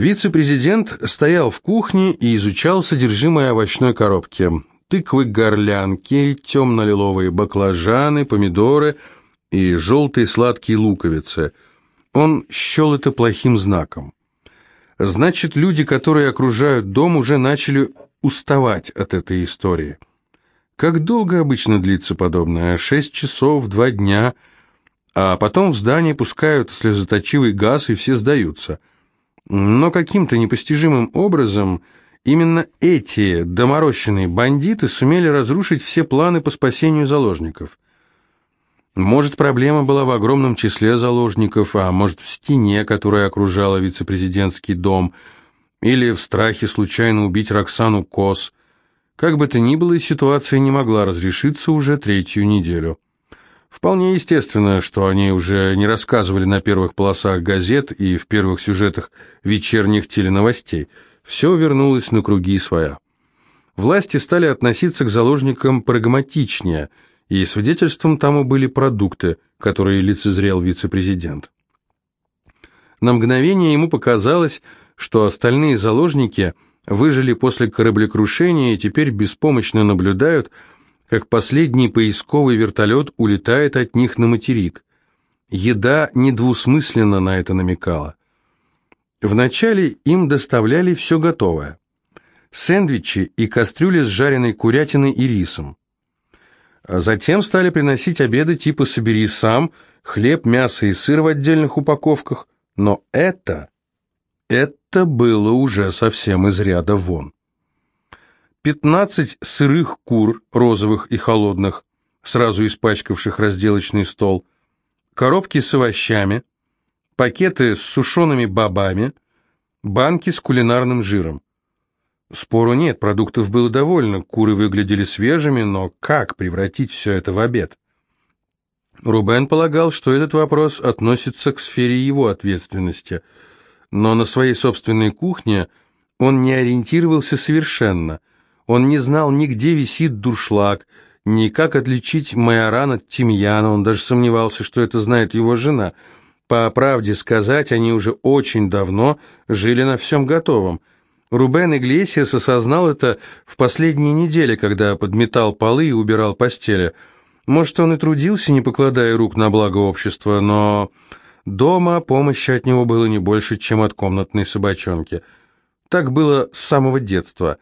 Вице-президент стоял в кухне и изучал содержимое овощной коробки. Тыквы-горлянки, темно-лиловые баклажаны, помидоры и желтые сладкие луковицы. Он счел это плохим знаком. Значит, люди, которые окружают дом, уже начали уставать от этой истории. Как долго обычно длится подобное? Шесть часов, два дня, а потом в здание пускают слезоточивый газ, и все сдаются. Но каким-то непостижимым образом именно эти доморощенные бандиты сумели разрушить все планы по спасению заложников. Может, проблема была в огромном числе заложников, а может, в стене, которая окружала вице-президентский дом – или в страхе случайно убить Роксану Кос. Как бы то ни было, ситуация не могла разрешиться уже третью неделю. Вполне естественно, что они уже не рассказывали на первых полосах газет и в первых сюжетах вечерних теленовостей. Все вернулось на круги своя. Власти стали относиться к заложникам прагматичнее, и свидетельством тому были продукты, которые лицезрел вице-президент. На мгновение ему показалось, что остальные заложники выжили после кораблекрушения и теперь беспомощно наблюдают, как последний поисковый вертолет улетает от них на материк. Еда недвусмысленно на это намекала. Вначале им доставляли все готовое. Сэндвичи и кастрюли с жареной курятиной и рисом. Затем стали приносить обеды типа «собери сам», хлеб, мясо и сыр в отдельных упаковках. Но это это было уже совсем из ряда вон. Пятнадцать сырых кур, розовых и холодных, сразу испачкавших разделочный стол, коробки с овощами, пакеты с сушеными бобами, банки с кулинарным жиром. Спору нет, продуктов было довольно, куры выглядели свежими, но как превратить все это в обед? Рубен полагал, что этот вопрос относится к сфере его ответственности – но на своей собственной кухне он не ориентировался совершенно. Он не знал ни где висит дуршлаг, ни как отличить майоран от тимьяна, он даже сомневался, что это знает его жена. По правде сказать, они уже очень давно жили на всем готовом. Рубен Иглесиас осознал это в последние недели, когда подметал полы и убирал постели. Может, он и трудился, не покладая рук на благо общества, но Дома помощи от него было не больше, чем от комнатной собачонки. Так было с самого детства.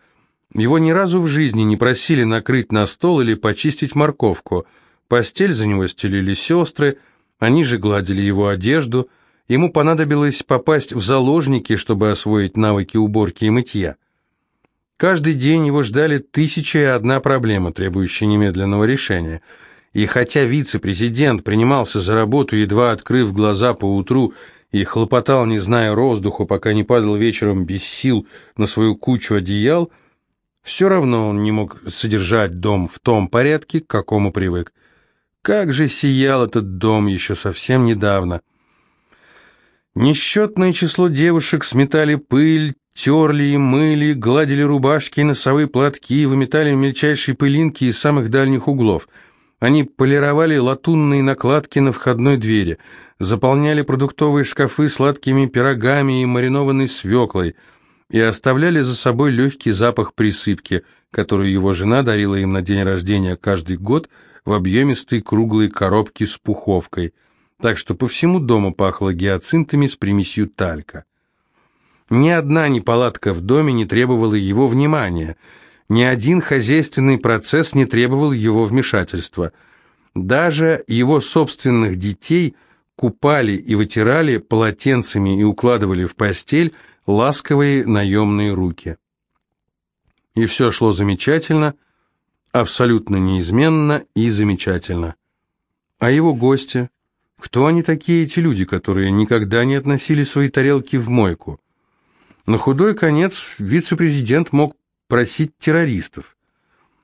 Его ни разу в жизни не просили накрыть на стол или почистить морковку. Постель за него стелили сестры, они же гладили его одежду. Ему понадобилось попасть в заложники, чтобы освоить навыки уборки и мытья. Каждый день его ждали тысяча и одна проблема, требующая немедленного решения – и хотя вице-президент принимался за работу, едва открыв глаза по утру, и хлопотал, не зная роздуху, пока не падал вечером без сил на свою кучу одеял, все равно он не мог содержать дом в том порядке, к какому привык. Как же сиял этот дом еще совсем недавно. Несчетное число девушек сметали пыль, терли и мыли, гладили рубашки и носовые платки, выметали мельчайшие пылинки из самых дальних углов — они полировали латунные накладки на входной двери, заполняли продуктовые шкафы сладкими пирогами и маринованной свеклой и оставляли за собой легкий запах присыпки, которую его жена дарила им на день рождения каждый год в объемистой круглой коробке с пуховкой, так что по всему дому пахло гиацинтами с примесью талька. Ни одна неполадка в доме не требовала его внимания – ни один хозяйственный процесс не требовал его вмешательства. Даже его собственных детей купали и вытирали полотенцами и укладывали в постель ласковые наемные руки. И все шло замечательно, абсолютно неизменно и замечательно. А его гости? Кто они такие, эти люди, которые никогда не относили свои тарелки в мойку? На худой конец вице-президент мог просить террористов.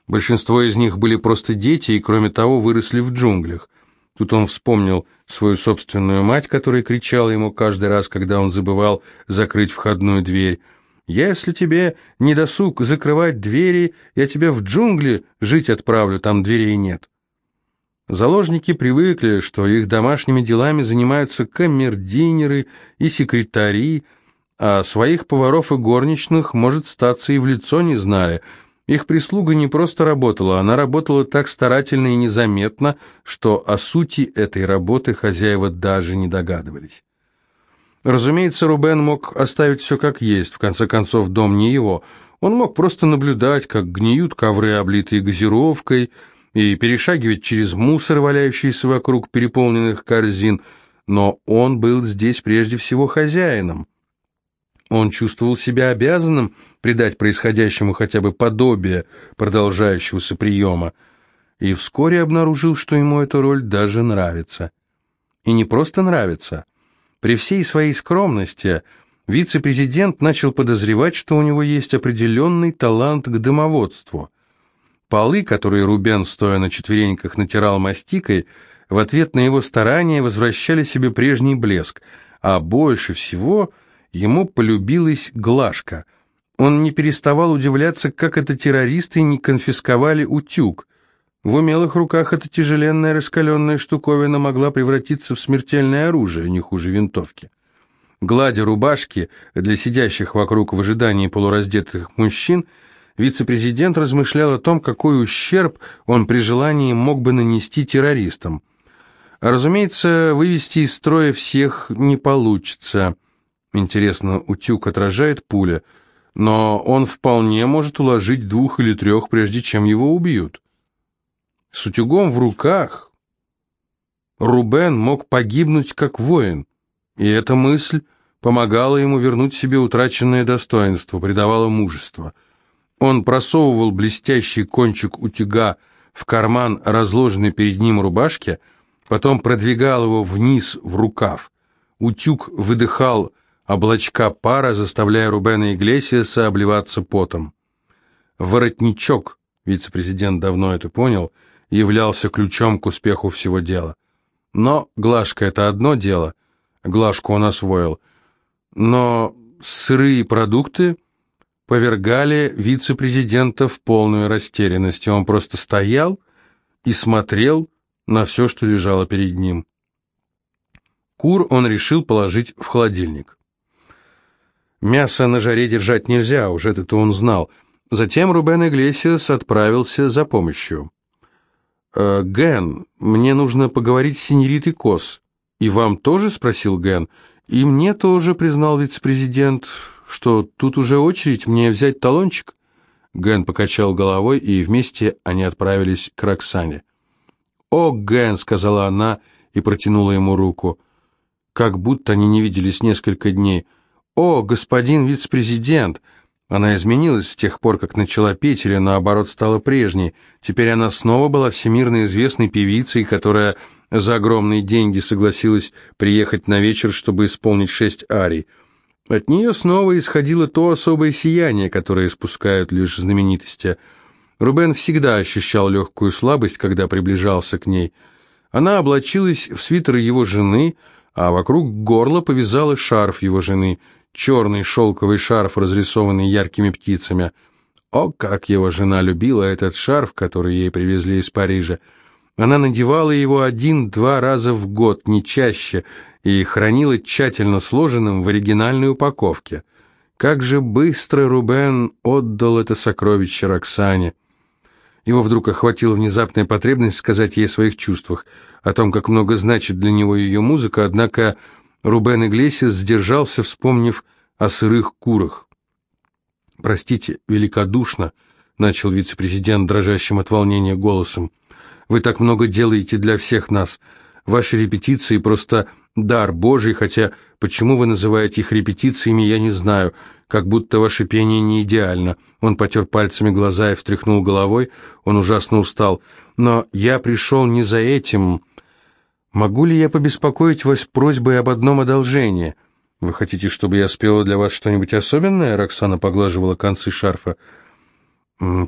Большинство из них были просто дети и, кроме того, выросли в джунглях. Тут он вспомнил свою собственную мать, которая кричала ему каждый раз, когда он забывал закрыть входную дверь. «Если тебе не досуг закрывать двери, я тебя в джунгли жить отправлю, там дверей нет». Заложники привыкли, что их домашними делами занимаются камердинеры и секретари, а своих поваров и горничных, может, статься и в лицо не знали. Их прислуга не просто работала, она работала так старательно и незаметно, что о сути этой работы хозяева даже не догадывались. Разумеется, Рубен мог оставить все как есть, в конце концов, дом не его. Он мог просто наблюдать, как гниют ковры, облитые газировкой, и перешагивать через мусор, валяющийся вокруг переполненных корзин, но он был здесь прежде всего хозяином. Он чувствовал себя обязанным придать происходящему хотя бы подобие продолжающегося приема, и вскоре обнаружил, что ему эта роль даже нравится. И не просто нравится. При всей своей скромности вице-президент начал подозревать, что у него есть определенный талант к дымоводству. Полы, которые Рубен, стоя на четвереньках, натирал мастикой, в ответ на его старания возвращали себе прежний блеск, а больше всего – Ему полюбилась Глашка. Он не переставал удивляться, как это террористы не конфисковали утюг. В умелых руках эта тяжеленная раскаленная штуковина могла превратиться в смертельное оружие, не хуже винтовки. Гладя рубашки для сидящих вокруг в ожидании полураздетых мужчин, вице-президент размышлял о том, какой ущерб он при желании мог бы нанести террористам. Разумеется, вывести из строя всех не получится. Интересно, утюг отражает пуля, но он вполне может уложить двух или трех, прежде чем его убьют. С утюгом в руках Рубен мог погибнуть как воин, и эта мысль помогала ему вернуть себе утраченное достоинство, придавала мужество. Он просовывал блестящий кончик утюга в карман разложенной перед ним рубашки, потом продвигал его вниз в рукав. Утюг выдыхал облачка пара, заставляя Рубена Иглесиаса обливаться потом. Воротничок, вице-президент давно это понял, являлся ключом к успеху всего дела. Но Глажка — это одно дело, Глажку он освоил, но сырые продукты повергали вице-президента в полную растерянность, он просто стоял и смотрел на все, что лежало перед ним. Кур он решил положить в холодильник. Мясо на жаре держать нельзя, уже это он знал. Затем Рубен Иглесиас отправился за помощью. «Э, «Ген, мне нужно поговорить с синьоритой Кос». «И вам тоже?» — спросил Ген. «И мне тоже», — признал вице-президент, — «что тут уже очередь, мне взять талончик?» Ген покачал головой, и вместе они отправились к Роксане. «О, Ген!» — сказала она и протянула ему руку. Как будто они не виделись несколько дней — «О, господин вице-президент!» Она изменилась с тех пор, как начала петь, или наоборот стала прежней. Теперь она снова была всемирно известной певицей, которая за огромные деньги согласилась приехать на вечер, чтобы исполнить шесть арий. От нее снова исходило то особое сияние, которое испускают лишь знаменитости. Рубен всегда ощущал легкую слабость, когда приближался к ней. Она облачилась в свитер его жены, а вокруг горла повязала шарф его жены — черный шелковый шарф, разрисованный яркими птицами. О, как его жена любила этот шарф, который ей привезли из Парижа. Она надевала его один-два раза в год, не чаще, и хранила тщательно сложенным в оригинальной упаковке. Как же быстро Рубен отдал это сокровище Роксане. Его вдруг охватила внезапная потребность сказать ей о своих чувствах, о том, как много значит для него ее музыка, однако Рубен Иглесиас сдержался, вспомнив о сырых курах. «Простите, великодушно», — начал вице-президент дрожащим от волнения голосом. «Вы так много делаете для всех нас. Ваши репетиции просто дар Божий, хотя почему вы называете их репетициями, я не знаю, как будто ваше пение не идеально». Он потер пальцами глаза и встряхнул головой, он ужасно устал. «Но я пришел не за этим...» «Могу ли я побеспокоить вас просьбой об одном одолжении?» «Вы хотите, чтобы я спела для вас что-нибудь особенное?» Роксана поглаживала концы шарфа.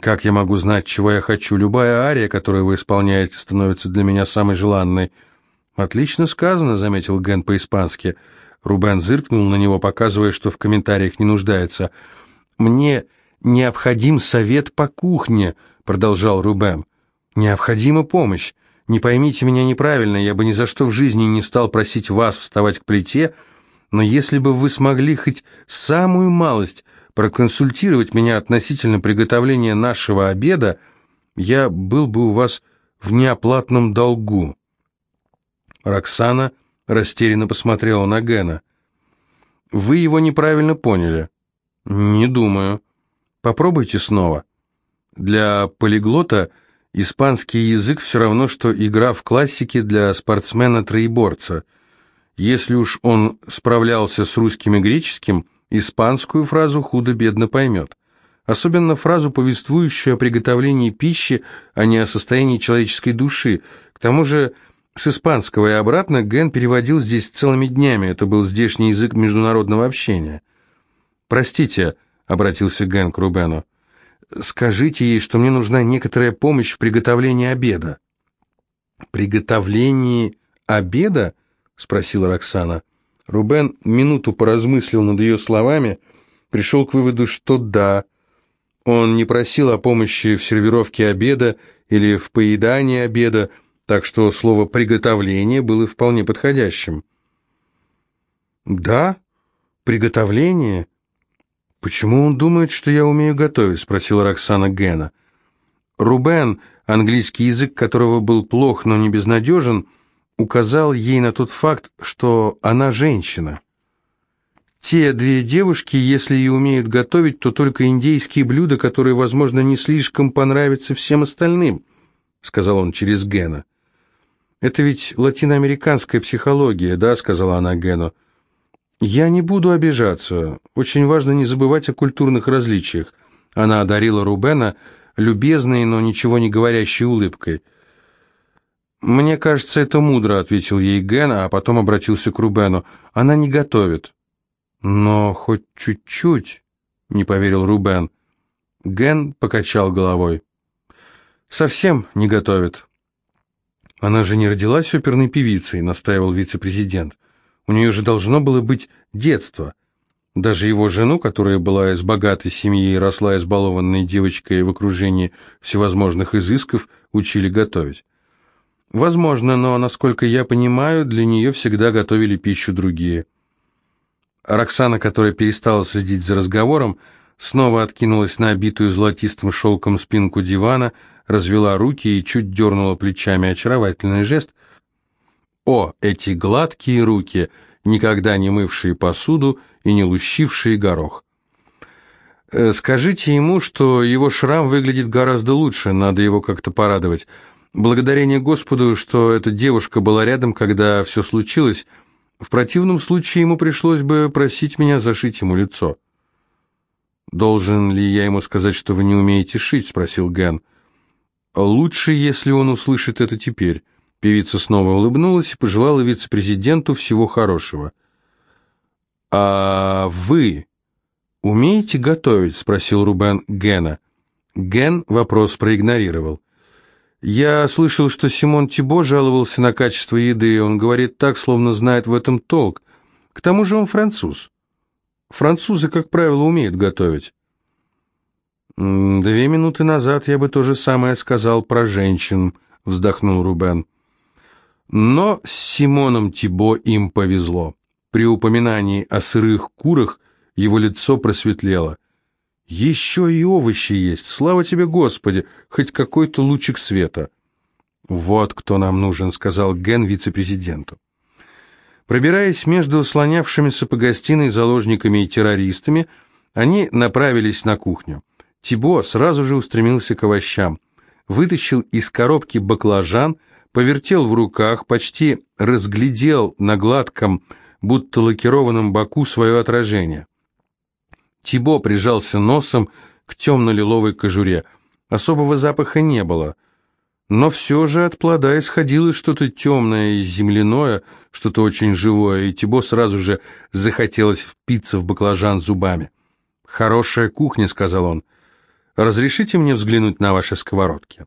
«Как я могу знать, чего я хочу? Любая ария, которую вы исполняете, становится для меня самой желанной». «Отлично сказано», — заметил Ген по-испански. Рубен зыркнул на него, показывая, что в комментариях не нуждается. «Мне необходим совет по кухне», — продолжал Рубен. «Необходима помощь. Не поймите меня неправильно, я бы ни за что в жизни не стал просить вас вставать к плите, но если бы вы смогли хоть самую малость проконсультировать меня относительно приготовления нашего обеда, я был бы у вас в неоплатном долгу». Роксана растерянно посмотрела на Гена. «Вы его неправильно поняли». «Не думаю. Попробуйте снова». Для полиглота испанский язык все равно, что игра в классике для спортсмена-троеборца. Если уж он справлялся с русским и греческим, испанскую фразу худо-бедно поймет. Особенно фразу, повествующую о приготовлении пищи, а не о состоянии человеческой души. К тому же с испанского и обратно Ген переводил здесь целыми днями, это был здешний язык международного общения. «Простите», — обратился Ген к Рубену, — «скажите ей, что мне нужна некоторая помощь в приготовлении обеда». «Приготовлении обеда?» — спросила Роксана. Рубен минуту поразмыслил над ее словами, пришел к выводу, что да, он не просил о помощи в сервировке обеда или в поедании обеда, так что слово «приготовление» было вполне подходящим. «Да, приготовление. Почему он думает, что я умею готовить?» — спросила Роксана Гена. Рубен, английский язык которого был плох, но не безнадежен, указал ей на тот факт, что она женщина. Те две девушки, если и умеют готовить, то только индейские блюда, которые, возможно, не слишком понравятся всем остальным, сказал он через Гена. Это ведь латиноамериканская психология, да, сказала она Гену. Я не буду обижаться. Очень важно не забывать о культурных различиях. Она одарила Рубена любезной, но ничего не говорящей улыбкой. «Мне кажется, это мудро», — ответил ей Ген, а потом обратился к Рубену. «Она не готовит». «Но хоть чуть-чуть», — не поверил Рубен. Ген покачал головой. «Совсем не готовит». «Она же не родилась оперной певицей», — настаивал вице-президент. «У нее же должно было быть детство». Даже его жену, которая была из богатой семьи и росла избалованной девочкой в окружении всевозможных изысков, учили готовить. Возможно, но, насколько я понимаю, для нее всегда готовили пищу другие. Роксана, которая перестала следить за разговором, снова откинулась на обитую золотистым шелком спинку дивана, развела руки и чуть дернула плечами. Очаровательный жест. О, эти гладкие руки, никогда не мывшие посуду и не лущившие горох. Э, скажите ему, что его шрам выглядит гораздо лучше, надо его как-то порадовать. Благодарение Господу, что эта девушка была рядом, когда все случилось, — в противном случае ему пришлось бы просить меня зашить ему лицо. «Должен ли я ему сказать, что вы не умеете шить?» — спросил Ген. «Лучше, если он услышит это теперь». Певица снова улыбнулась и пожелала вице-президенту всего хорошего. «А вы умеете готовить?» — спросил Рубен Гена. Ген вопрос проигнорировал. Я слышал, что Симон Тибо жаловался на качество еды, он говорит так, словно знает в этом толк. К тому же он француз. Французы, как правило, умеют готовить. «Две минуты назад я бы то же самое сказал про женщин», — вздохнул Рубен. Но с Симоном Тибо им повезло. При упоминании о сырых курах его лицо просветлело. Еще и овощи есть, слава тебе, Господи, хоть какой-то лучик света. Вот кто нам нужен, сказал Ген вице-президенту. Пробираясь между слонявшимися по гостиной заложниками и террористами, они направились на кухню. Тибо сразу же устремился к овощам, вытащил из коробки баклажан, повертел в руках, почти разглядел на гладком, будто лакированном боку свое отражение. Тибо прижался носом к темно-лиловой кожуре. Особого запаха не было. Но все же от плода исходило что-то темное и земляное, что-то очень живое, и Тибо сразу же захотелось впиться в баклажан зубами. «Хорошая кухня», — сказал он. «Разрешите мне взглянуть на ваши сковородки?»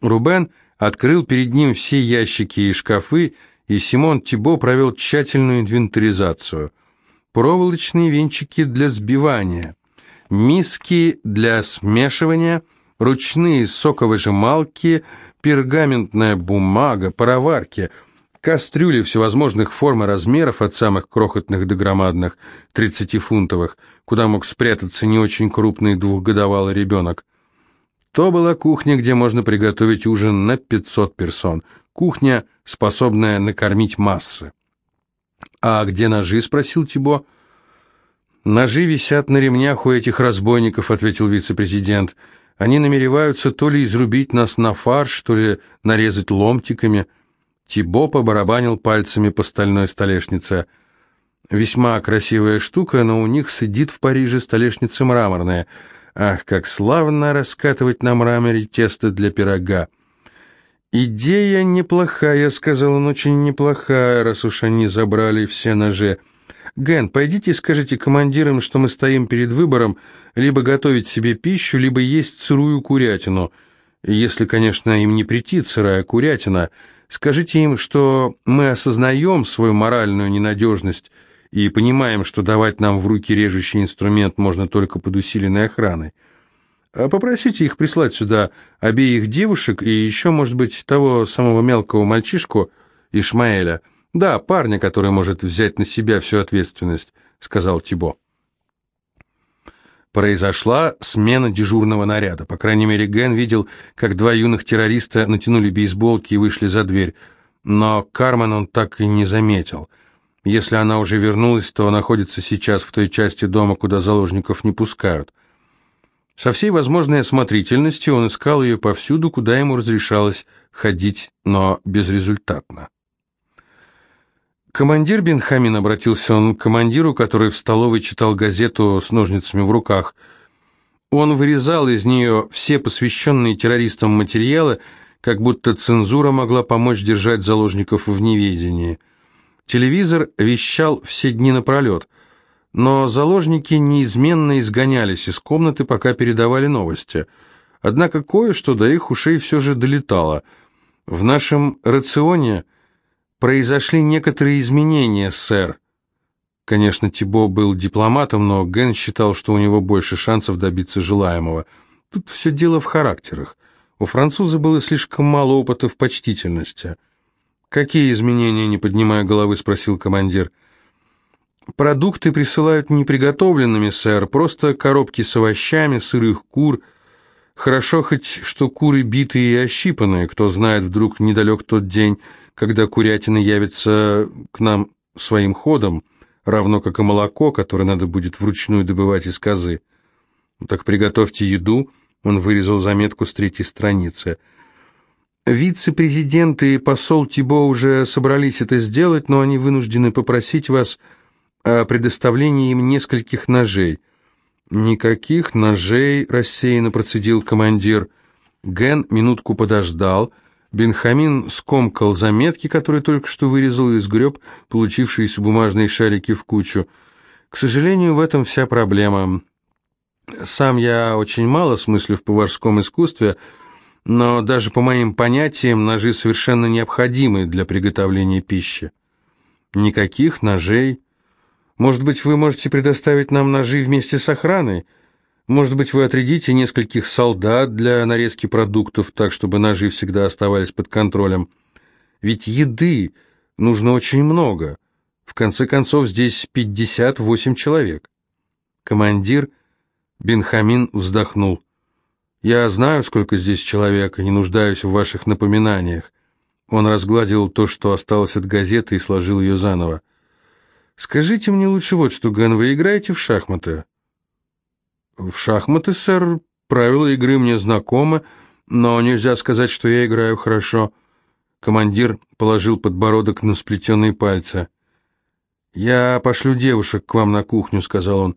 Рубен открыл перед ним все ящики и шкафы, и Симон Тибо провел тщательную инвентаризацию — проволочные венчики для сбивания, миски для смешивания, ручные соковыжималки, пергаментная бумага, пароварки, Кастрюли всевозможных форм и размеров, от самых крохотных до громадных, 30-фунтовых, куда мог спрятаться не очень крупный двухгодовалый ребенок. То была кухня, где можно приготовить ужин на 500 персон. Кухня, способная накормить массы. «А где ножи?» — спросил Тибо. «Ножи висят на ремнях у этих разбойников», — ответил вице-президент. «Они намереваются то ли изрубить нас на фарш, то ли нарезать ломтиками». Тибо побарабанил пальцами по стальной столешнице. «Весьма красивая штука, но у них сидит в Париже столешница мраморная. Ах, как славно раскатывать на мраморе тесто для пирога!» «Идея неплохая», — сказал он, — «очень неплохая, раз уж они забрали все ножи». «Ген, пойдите и скажите командирам, что мы стоим перед выбором либо готовить себе пищу, либо есть сырую курятину. Если, конечно, им не претит сырая курятина. Скажите им, что мы осознаем свою моральную ненадежность и понимаем, что давать нам в руки режущий инструмент можно только под усиленной охраной. А попросите их прислать сюда обеих девушек и еще, может быть, того самого мелкого мальчишку Ишмаэля». «Да, парня, который может взять на себя всю ответственность», — сказал Тибо. Произошла смена дежурного наряда. По крайней мере, Ген видел, как два юных террориста натянули бейсболки и вышли за дверь. Но Кармен он так и не заметил. Если она уже вернулась, то находится сейчас в той части дома, куда заложников не пускают. Со всей возможной осмотрительностью он искал ее повсюду, куда ему разрешалось ходить, но безрезультатно. «Командир Бенхамин», — обратился он к командиру, который в столовой читал газету с ножницами в руках. Он вырезал из нее все посвященные террористам материалы, как будто цензура могла помочь держать заложников в неведении. Телевизор вещал все дни напролет, но заложники неизменно изгонялись из комнаты, пока передавали новости. Однако кое-что до их ушей все же долетало. В нашем рационе – произошли некоторые изменения, сэр. Конечно, Тибо был дипломатом, но Ген считал, что у него больше шансов добиться желаемого. Тут все дело в характерах. У француза было слишком мало опыта в почтительности. «Какие изменения?» — не поднимая головы, спросил командир. «Продукты присылают неприготовленными, сэр, просто коробки с овощами, сырых кур. Хорошо хоть, что куры битые и ощипанные, кто знает, вдруг недалек тот день, когда курятина явится к нам своим ходом, равно как и молоко, которое надо будет вручную добывать из козы. Так приготовьте еду, он вырезал заметку с третьей страницы. Вице-президент и посол Тибо уже собрались это сделать, но они вынуждены попросить вас о предоставлении им нескольких ножей. «Никаких ножей», — рассеянно процедил командир. Ген минутку подождал — Бенхамин скомкал заметки, которые только что вырезал и сгреб получившиеся бумажные шарики в кучу. К сожалению, в этом вся проблема. Сам я очень мало смыслю в поварском искусстве, но даже по моим понятиям ножи совершенно необходимы для приготовления пищи. Никаких ножей. Может быть, вы можете предоставить нам ножи вместе с охраной? Может быть, вы отрядите нескольких солдат для нарезки продуктов, так, чтобы ножи всегда оставались под контролем. Ведь еды нужно очень много. В конце концов, здесь 58 человек. Командир Бенхамин вздохнул. «Я знаю, сколько здесь человек, и не нуждаюсь в ваших напоминаниях». Он разгладил то, что осталось от газеты, и сложил ее заново. «Скажите мне лучше вот что, Ган, вы играете в шахматы?» «В шахматы, сэр, правила игры мне знакомы, но нельзя сказать, что я играю хорошо». Командир положил подбородок на сплетенные пальцы. «Я пошлю девушек к вам на кухню», — сказал он.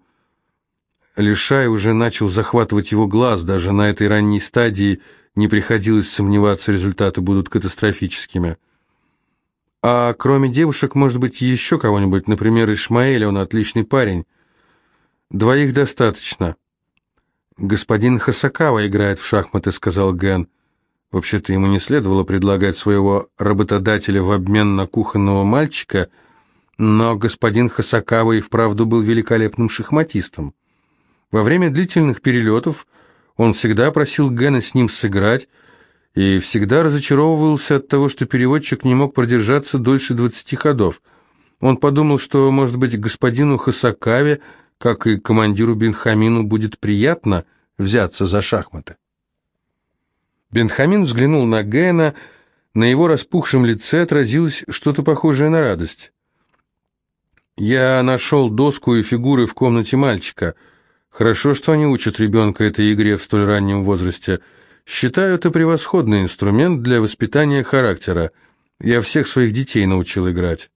Лишай уже начал захватывать его глаз, даже на этой ранней стадии не приходилось сомневаться, результаты будут катастрофическими. «А кроме девушек, может быть, еще кого-нибудь, например, Ишмаэля, он отличный парень. Двоих достаточно». «Господин Хасакава играет в шахматы», — сказал Ген. Вообще-то ему не следовало предлагать своего работодателя в обмен на кухонного мальчика, но господин Хасакава и вправду был великолепным шахматистом. Во время длительных перелетов он всегда просил Гена с ним сыграть, и всегда разочаровывался от того, что переводчик не мог продержаться дольше двадцати ходов. Он подумал, что, может быть, господину Хасакаве, как и командиру Бенхамину, будет приятно взяться за шахматы. Бенхамин взглянул на Гэна, на его распухшем лице отразилось что-то похожее на радость. «Я нашел доску и фигуры в комнате мальчика. Хорошо, что они учат ребенка этой игре в столь раннем возрасте. Считаю, это превосходный инструмент для воспитания характера. Я всех своих детей научил играть».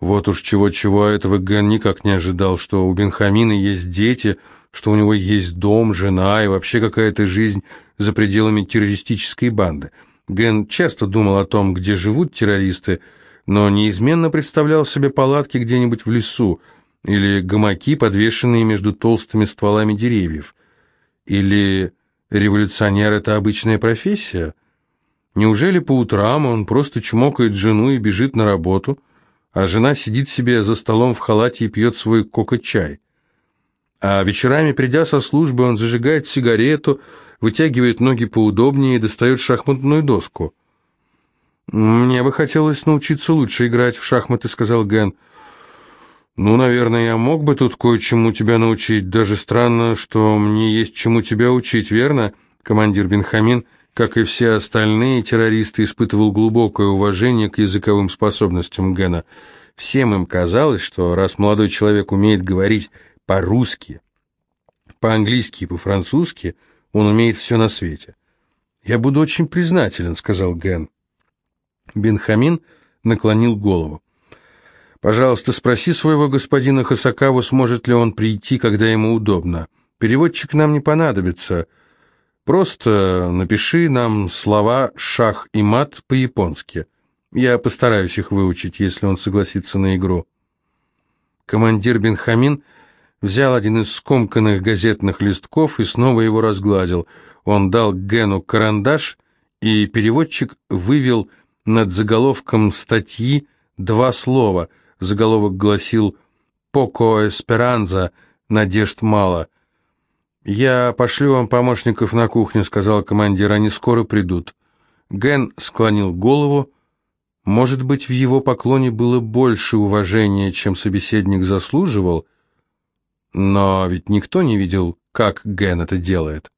Вот уж чего-чего, этого Ген никак не ожидал, что у Бенхамина есть дети, что у него есть дом, жена и вообще какая-то жизнь за пределами террористической банды. Ген часто думал о том, где живут террористы, но неизменно представлял себе палатки где-нибудь в лесу или гамаки, подвешенные между толстыми стволами деревьев. Или революционер — это обычная профессия? Неужели по утрам он просто чмокает жену и бежит на работу, а жена сидит себе за столом в халате и пьет свой кока-чай? А вечерами, придя со службы, он зажигает сигарету, вытягивает ноги поудобнее и достает шахматную доску. «Мне бы хотелось научиться лучше играть в шахматы», — сказал Ген. «Ну, наверное, я мог бы тут кое-чему тебя научить. Даже странно, что мне есть чему тебя учить, верно?» Командир Бенхамин, как и все остальные террористы, испытывал глубокое уважение к языковым способностям Гена. Всем им казалось, что раз молодой человек умеет говорить по-русски, по-английски и по-французски, он умеет все на свете. «Я буду очень признателен», — сказал Ген. Бенхамин наклонил голову. «Пожалуйста, спроси своего господина Хасакаву, сможет ли он прийти, когда ему удобно. Переводчик нам не понадобится. Просто напиши нам слова «шах» и «мат» по-японски. Я постараюсь их выучить, если он согласится на игру». Командир Бенхамин взял один из скомканных газетных листков и снова его разгладил. Он дал Гену карандаш, и переводчик вывел над заголовком статьи два слова. Заголовок гласил «Поко Эсперанза, надежд мало». «Я пошлю вам помощников на кухню», — сказал командир, — «они скоро придут». Ген склонил голову. Может быть, в его поклоне было больше уважения, чем собеседник заслуживал, но ведь никто не видел, как Ген это делает.